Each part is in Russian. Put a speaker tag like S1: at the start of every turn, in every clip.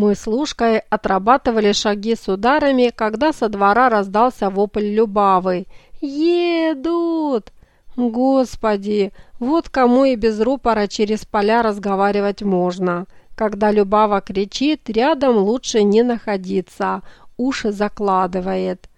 S1: Мы с Лушкой отрабатывали шаги с ударами, когда со двора раздался вопль Любавы. «Едут!» Господи, вот кому и без рупора через поля разговаривать можно. Когда Любава кричит, рядом лучше не находиться, уши закладывает.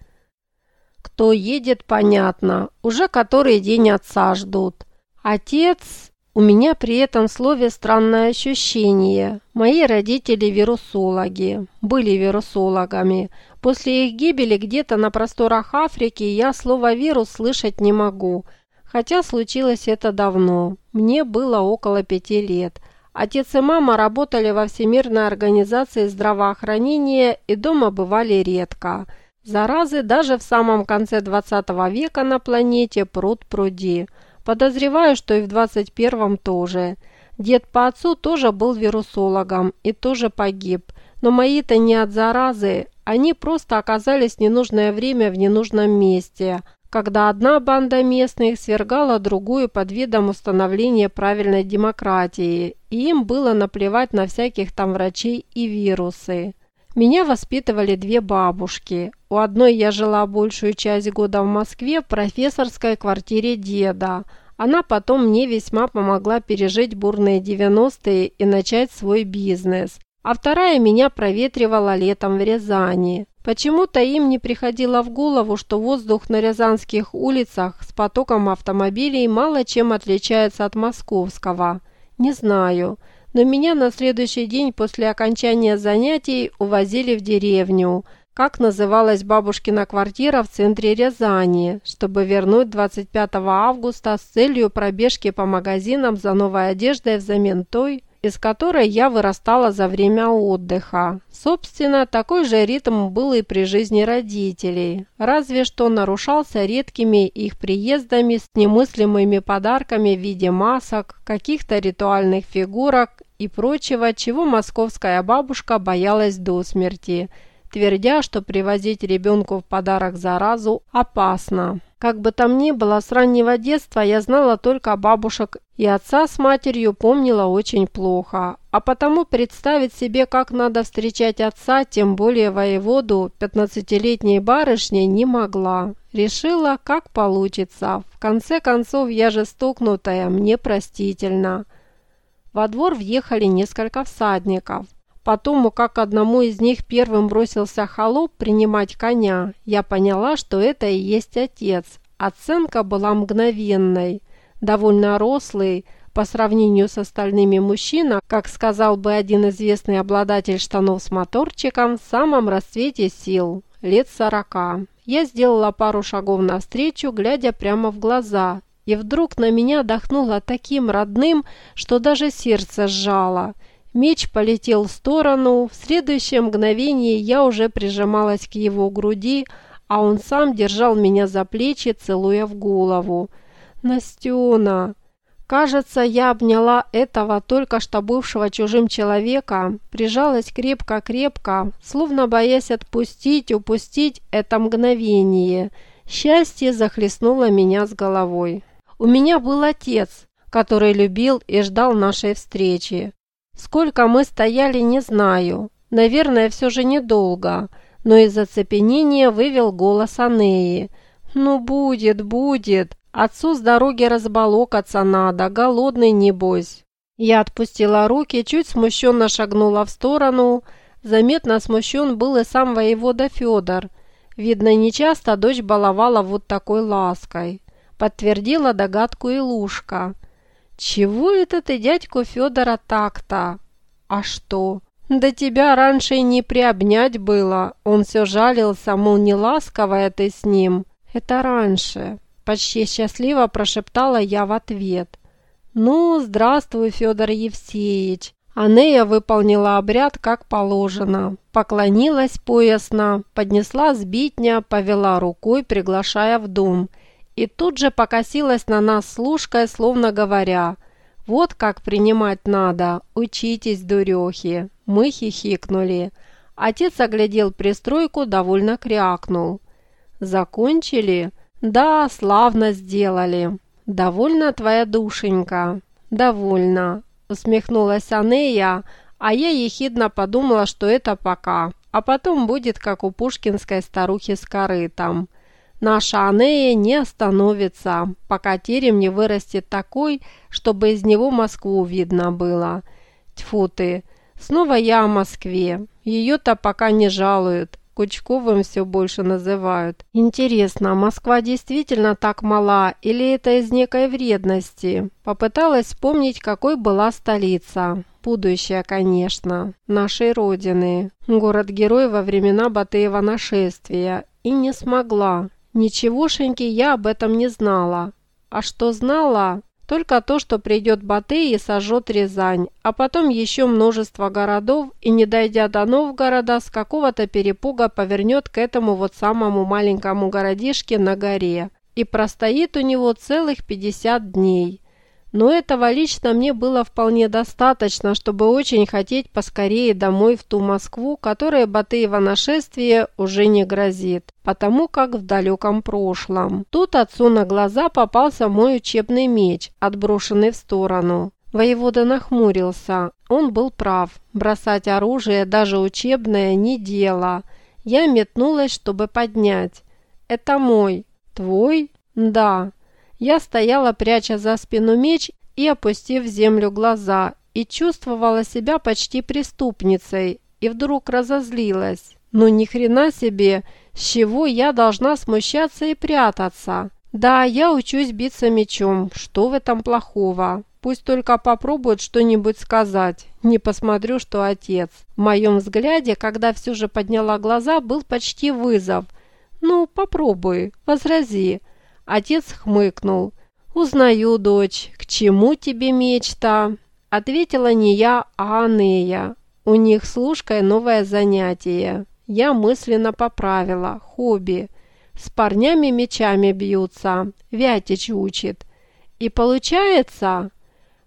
S1: Кто едет, понятно, уже который день отца ждут. Отец у меня при этом слове странное ощущение. Мои родители вирусологи, были вирусологами. После их гибели где-то на просторах Африки я слово «вирус» слышать не могу. Хотя случилось это давно. Мне было около пяти лет. Отец и мама работали во Всемирной организации здравоохранения и дома бывали редко. Заразы даже в самом конце 20 века на планете пруд пруди. Подозреваю, что и в 21-м тоже. Дед по отцу тоже был вирусологом и тоже погиб. Но мои-то не от заразы, они просто оказались в ненужное время в ненужном месте, когда одна банда местных свергала другую под видом установления правильной демократии, и им было наплевать на всяких там врачей и вирусы. Меня воспитывали две бабушки. У одной я жила большую часть года в Москве в профессорской квартире деда. Она потом мне весьма помогла пережить бурные 90-е и начать свой бизнес. А вторая меня проветривала летом в Рязани. Почему-то им не приходило в голову, что воздух на рязанских улицах с потоком автомобилей мало чем отличается от московского. Не знаю но меня на следующий день после окончания занятий увозили в деревню, как называлась бабушкина квартира в центре Рязани, чтобы вернуть 25 августа с целью пробежки по магазинам за новой одеждой взамен той, из которой я вырастала за время отдыха. Собственно, такой же ритм был и при жизни родителей, разве что нарушался редкими их приездами с немыслимыми подарками в виде масок, каких-то ритуальных фигурок и прочего, чего московская бабушка боялась до смерти, твердя, что привозить ребенку в подарок заразу опасно. Как бы там ни было, с раннего детства я знала только бабушек и отца с матерью помнила очень плохо, а потому представить себе, как надо встречать отца, тем более воеводу, пятнадцатилетней барышней не могла. Решила, как получится. В конце концов, я же стукнутая, мне простительно. Во двор въехали несколько всадников. Потому как одному из них первым бросился холоп принимать коня, я поняла, что это и есть отец. Оценка была мгновенной. Довольно рослый, по сравнению с остальными мужчина, как сказал бы один известный обладатель штанов с моторчиком, в самом расцвете сил, лет сорока. Я сделала пару шагов навстречу, глядя прямо в глаза, и вдруг на меня дохнуло таким родным, что даже сердце сжало. Меч полетел в сторону, в следующее мгновение я уже прижималась к его груди, а он сам держал меня за плечи, целуя в голову. «Настена!» Кажется, я обняла этого только что бывшего чужим человека, прижалась крепко-крепко, словно боясь отпустить, упустить это мгновение. Счастье захлестнуло меня с головой. У меня был отец, который любил и ждал нашей встречи. Сколько мы стояли, не знаю. Наверное, все же недолго, но из оцепенения вывел голос Анеи. «Ну, будет, будет. Отцу с дороги разболокаться надо, голодный небось». Я отпустила руки, чуть смущенно шагнула в сторону. Заметно смущен был и сам воевода Федор. Видно, нечасто дочь баловала вот такой лаской подтвердила догадку Илушка. «Чего это ты дядьку Федора так-то?» «А что?» «Да тебя раньше и не приобнять было. Он все жалился, мол, не ласковая ты с ним». «Это раньше», – почти счастливо прошептала я в ответ. «Ну, здравствуй, Федор Евсеевич». Анея выполнила обряд как положено. Поклонилась поясно, поднесла сбитня, повела рукой, приглашая в дом – и тут же покосилась на нас служкой, словно говоря, «Вот как принимать надо, учитесь, дурехи!» Мы хихикнули. Отец оглядел пристройку, довольно крякнул. «Закончили?» «Да, славно сделали. Довольна твоя душенька?» «Довольна», усмехнулась Анея, А я ехидно подумала, что это пока, а потом будет, как у пушкинской старухи с корытом. Наша Анея не остановится, пока терем не вырастет такой, чтобы из него Москву видно было. Тьфу ты, снова я о Москве. Ее-то пока не жалуют, Кучковым все больше называют. Интересно, Москва действительно так мала или это из некой вредности? Попыталась вспомнить, какой была столица. Будущая, конечно, нашей родины. Город-герой во времена Батыева нашествия. И не смогла. Ничегошеньки я об этом не знала. А что знала, только то, что придет Батый и сожжет Рязань, а потом еще множество городов, и не дойдя до Новгорода, с какого-то перепуга повернет к этому вот самому маленькому городишке на горе. И простоит у него целых 50 дней. Но этого лично мне было вполне достаточно, чтобы очень хотеть поскорее домой в ту Москву, которая Батыева нашествие уже не грозит, потому как в далеком прошлом. Тут отцу на глаза попался мой учебный меч, отброшенный в сторону. Воевода нахмурился. Он был прав. Бросать оружие, даже учебное, не дело. Я метнулась, чтобы поднять. «Это мой». «Твой?» «Да». Я стояла, пряча за спину меч и опустив в землю глаза, и чувствовала себя почти преступницей, и вдруг разозлилась. Ну ни хрена себе, с чего я должна смущаться и прятаться? Да, я учусь биться мечом, что в этом плохого? Пусть только попробует что-нибудь сказать. Не посмотрю, что отец. В моем взгляде, когда все же подняла глаза, был почти вызов. Ну, попробуй, возрази. Отец хмыкнул. «Узнаю, дочь, к чему тебе мечта?» Ответила не я, а Анея. У них с Лужкой новое занятие. Я мысленно поправила. Хобби. С парнями мечами бьются. Вятич учит. И получается...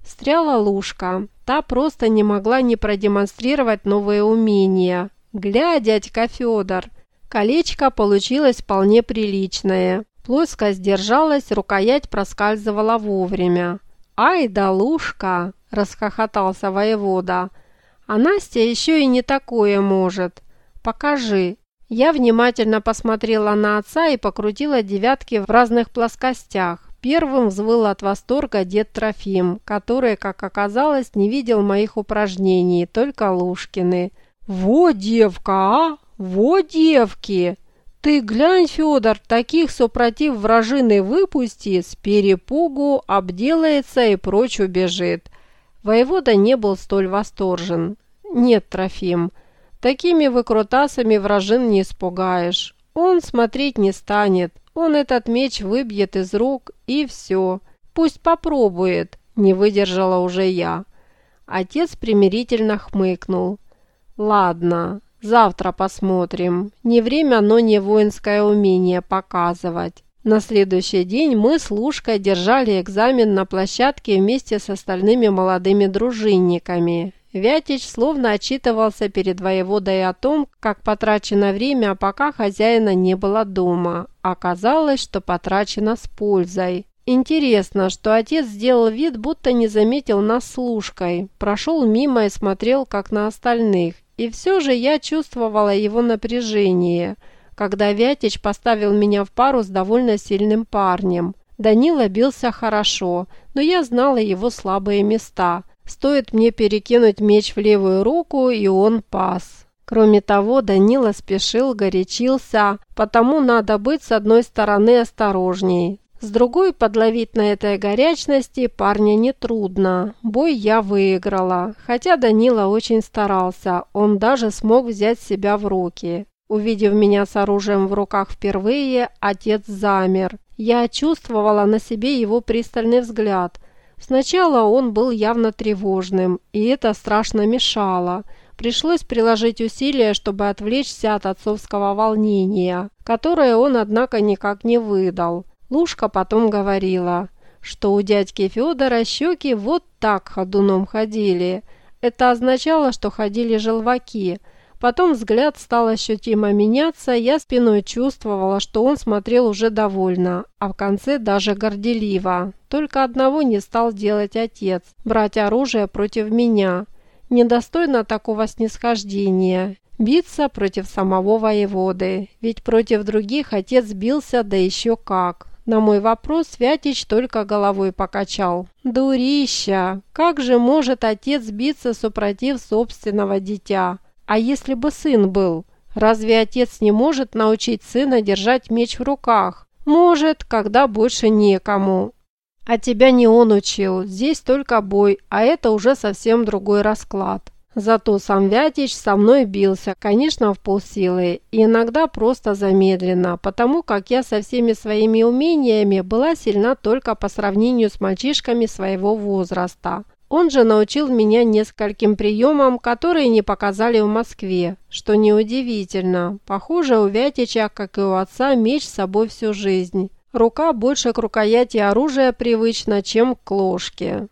S1: Стряла Лужка. Та просто не могла не продемонстрировать новые умения. «Гля, дядька Федор!» Колечко получилось вполне приличное. Плоскость держалась, рукоять проскальзывала вовремя. «Ай да лушка!» – расхохотался воевода. «А Настя еще и не такое может. Покажи». Я внимательно посмотрела на отца и покрутила девятки в разных плоскостях. Первым взвыл от восторга дед Трофим, который, как оказалось, не видел моих упражнений, только Лушкины. «Во, девка, а! Во, девки!» Ты глянь, Федор, таких супротив вражины выпусти, с перепугу обделается и прочь убежит. Воевода не был столь восторжен. Нет, Трофим, такими выкрутасами вражин не испугаешь. Он смотреть не станет, он этот меч выбьет из рук и все. Пусть попробует, не выдержала уже я. Отец примирительно хмыкнул. Ладно, Завтра посмотрим. Не время, но не воинское умение показывать. На следующий день мы с Лушкой держали экзамен на площадке вместе с остальными молодыми дружинниками. Вятич словно отчитывался перед воеводой о том, как потрачено время, пока хозяина не было дома. Оказалось, что потрачено с пользой. Интересно, что отец сделал вид, будто не заметил нас с Лушкой. Прошел мимо и смотрел, как на остальных. И все же я чувствовала его напряжение, когда Вятич поставил меня в пару с довольно сильным парнем. Данила бился хорошо, но я знала его слабые места. Стоит мне перекинуть меч в левую руку, и он пас. Кроме того, Данила спешил, горячился, потому надо быть с одной стороны осторожней, с другой подловить на этой горячности парня нетрудно. Бой я выиграла, хотя Данила очень старался, он даже смог взять себя в руки. Увидев меня с оружием в руках впервые, отец замер. Я чувствовала на себе его пристальный взгляд. Сначала он был явно тревожным, и это страшно мешало. Пришлось приложить усилия, чтобы отвлечься от отцовского волнения, которое он, однако, никак не выдал. Лушка потом говорила, что у дядьки Федора щеки вот так ходуном ходили. Это означало, что ходили желваки. Потом взгляд стал ощутимо меняться, я спиной чувствовала, что он смотрел уже довольно, а в конце даже горделиво. Только одного не стал делать отец – брать оружие против меня. Недостойно такого снисхождения. Биться против самого воеводы, ведь против других отец бился, да еще как. На мой вопрос Святич только головой покачал. «Дурища! Как же может отец биться супротив собственного дитя? А если бы сын был? Разве отец не может научить сына держать меч в руках? Может, когда больше некому. А тебя не он учил, здесь только бой, а это уже совсем другой расклад. Зато сам Вятич со мной бился, конечно, в полсилы, и иногда просто замедленно, потому как я со всеми своими умениями была сильна только по сравнению с мальчишками своего возраста. Он же научил меня нескольким приемам, которые не показали в Москве, что неудивительно. Похоже, у Вятича, как и у отца, меч с собой всю жизнь. Рука больше к рукояти оружия привычна, чем к ложке.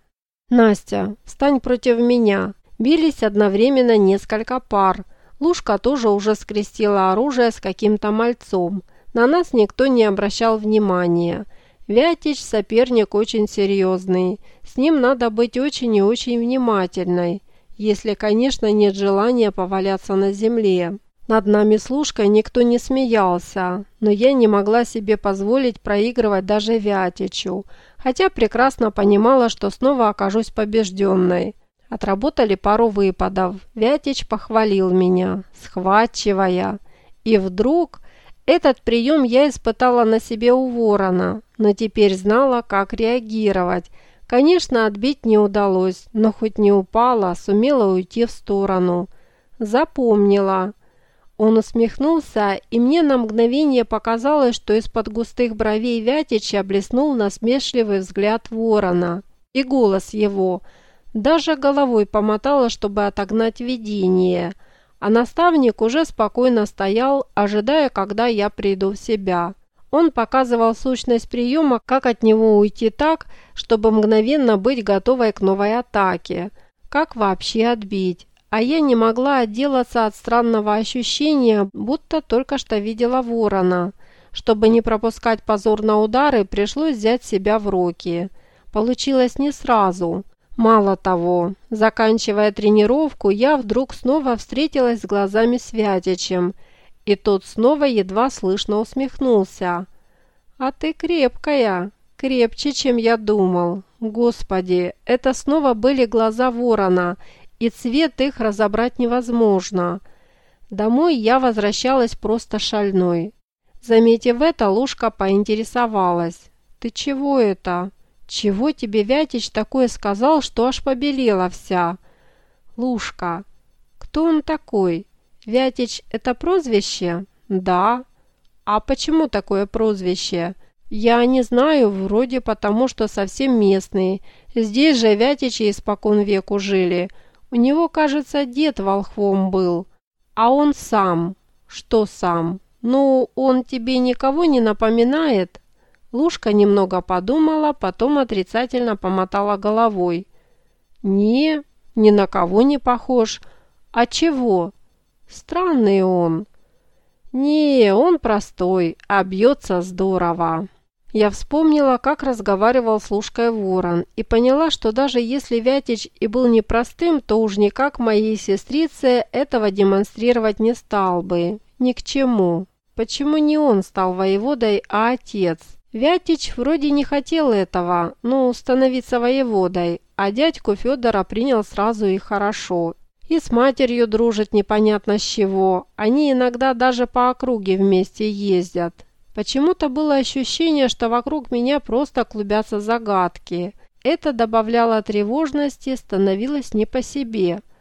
S1: «Настя, встань против меня», Бились одновременно несколько пар. Лушка тоже уже скрестила оружие с каким-то мальцом. На нас никто не обращал внимания. Вятич соперник очень серьезный. С ним надо быть очень и очень внимательной, если, конечно, нет желания поваляться на земле. Над нами с Лушкой никто не смеялся, но я не могла себе позволить проигрывать даже Вятичу, хотя прекрасно понимала, что снова окажусь побежденной. Отработали пару выпадов. Вятич похвалил меня, схватчивая. И вдруг этот прием я испытала на себе у ворона, но теперь знала, как реагировать. Конечно, отбить не удалось, но хоть не упала, сумела уйти в сторону. Запомнила. Он усмехнулся, и мне на мгновение показалось, что из-под густых бровей Вятича блеснул насмешливый взгляд ворона. И голос его – даже головой помотала, чтобы отогнать видение, а наставник уже спокойно стоял, ожидая, когда я приду в себя. Он показывал сущность приема, как от него уйти так, чтобы мгновенно быть готовой к новой атаке, как вообще отбить. А я не могла отделаться от странного ощущения, будто только что видела ворона. Чтобы не пропускать позор на удары, пришлось взять себя в руки. Получилось не сразу. Мало того, заканчивая тренировку, я вдруг снова встретилась с глазами с и тот снова едва слышно усмехнулся. «А ты крепкая, крепче, чем я думал. Господи, это снова были глаза ворона, и цвет их разобрать невозможно. Домой я возвращалась просто шальной. Заметив это, Лушка поинтересовалась. «Ты чего это?» «Чего тебе Вятич такое сказал, что аж побелела вся?» «Лушка, кто он такой? Вятич – это прозвище?» «Да». «А почему такое прозвище?» «Я не знаю, вроде потому, что совсем местный. Здесь же Вятичи испокон веку жили. У него, кажется, дед волхвом был. А он сам. Что сам? Ну, он тебе никого не напоминает?» Лушка немного подумала, потом отрицательно помотала головой. «Не, ни на кого не похож. А чего? Странный он». «Не, он простой, а бьется здорово». Я вспомнила, как разговаривал с Лушкой Ворон, и поняла, что даже если Вятич и был непростым, то уж никак моей сестрице этого демонстрировать не стал бы. Ни к чему. Почему не он стал воеводой, а отец? Вятич вроде не хотел этого, ну, становиться воеводой, а дядьку Федора принял сразу и хорошо. И с матерью дружит непонятно с чего, они иногда даже по округе вместе ездят. Почему-то было ощущение, что вокруг меня просто клубятся загадки. Это добавляло тревожности, становилось не по себе –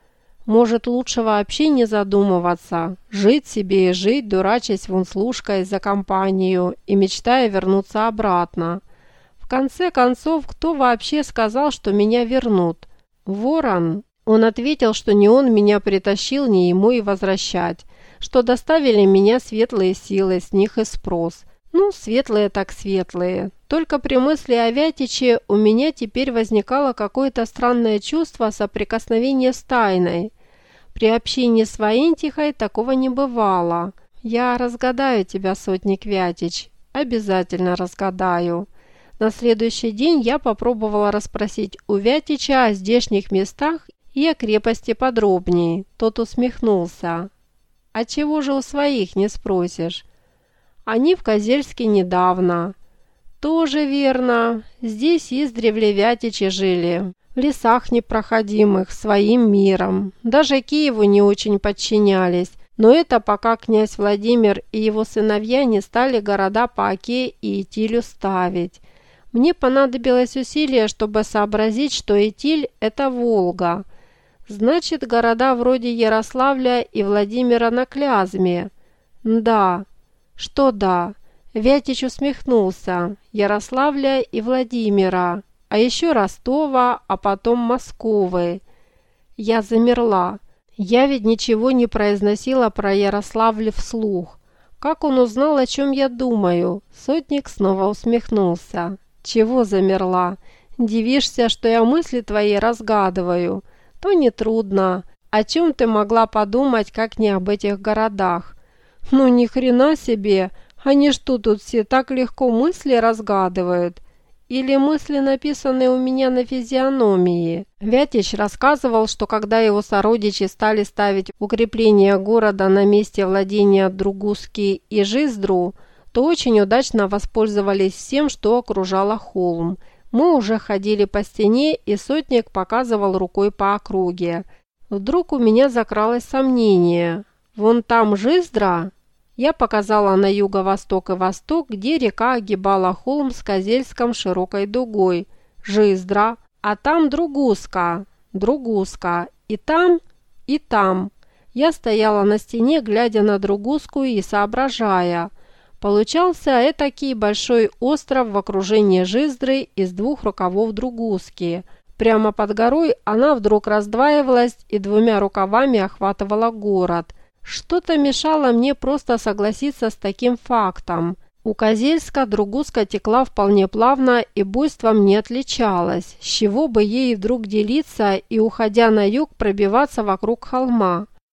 S1: может, лучше вообще не задумываться, жить себе и жить, дурачась вон служкой за компанию и мечтая вернуться обратно. В конце концов, кто вообще сказал, что меня вернут? Ворон. Он ответил, что не он меня притащил, не ему и возвращать, что доставили меня светлые силы, с них и спрос. Ну, светлые так светлые. Только при мысли о Вятиче у меня теперь возникало какое-то странное чувство соприкосновения с тайной. При общении с Ваентихой такого не бывало. Я разгадаю тебя, сотник Вятич. Обязательно разгадаю. На следующий день я попробовала расспросить у Вятича о здешних местах и о крепости подробней. Тот усмехнулся. «А чего же у своих не спросишь?» «Они в Козельске недавно». «Тоже верно. Здесь издревле вятичи жили. В лесах непроходимых, своим миром. Даже Киеву не очень подчинялись. Но это пока князь Владимир и его сыновья не стали города по Оке и Итилю ставить. Мне понадобилось усилие, чтобы сообразить, что Итиль – это Волга. Значит, города вроде Ярославля и Владимира на Клязьме. Да. Что да? Вятич усмехнулся. Ярославля и Владимира. А еще Ростова, а потом Московы. Я замерла. Я ведь ничего не произносила про Ярославль вслух. Как он узнал, о чем я думаю? Сотник снова усмехнулся. Чего замерла? Дивишься, что я мысли твои разгадываю? То нетрудно. О чем ты могла подумать, как не об этих городах? Ну ни хрена себе! Они что тут все так легко мысли разгадывают? Или мысли, написанные у меня на физиономии. Вятич рассказывал, что когда его сородичи стали ставить укрепление города на месте владения Другуски и Жиздру, то очень удачно воспользовались всем, что окружало холм. Мы уже ходили по стене, и сотник показывал рукой по округе. Вдруг у меня закралось сомнение. «Вон там Жиздра?» Я показала на юго-восток и восток, где река огибала холм с Козельском широкой дугой. Жиздра, а там Другуска, Другуска, и там, и там. Я стояла на стене, глядя на Другуску и соображая. Получался этакий большой остров в окружении Жиздры из двух рукавов Другуски. Прямо под горой она вдруг раздваивалась и двумя рукавами охватывала город – что-то мешало мне просто согласиться с таким фактом. У Козельска Другуска текла вполне плавно и буйством не отличалась, с чего бы ей вдруг делиться и, уходя на юг, пробиваться вокруг холма.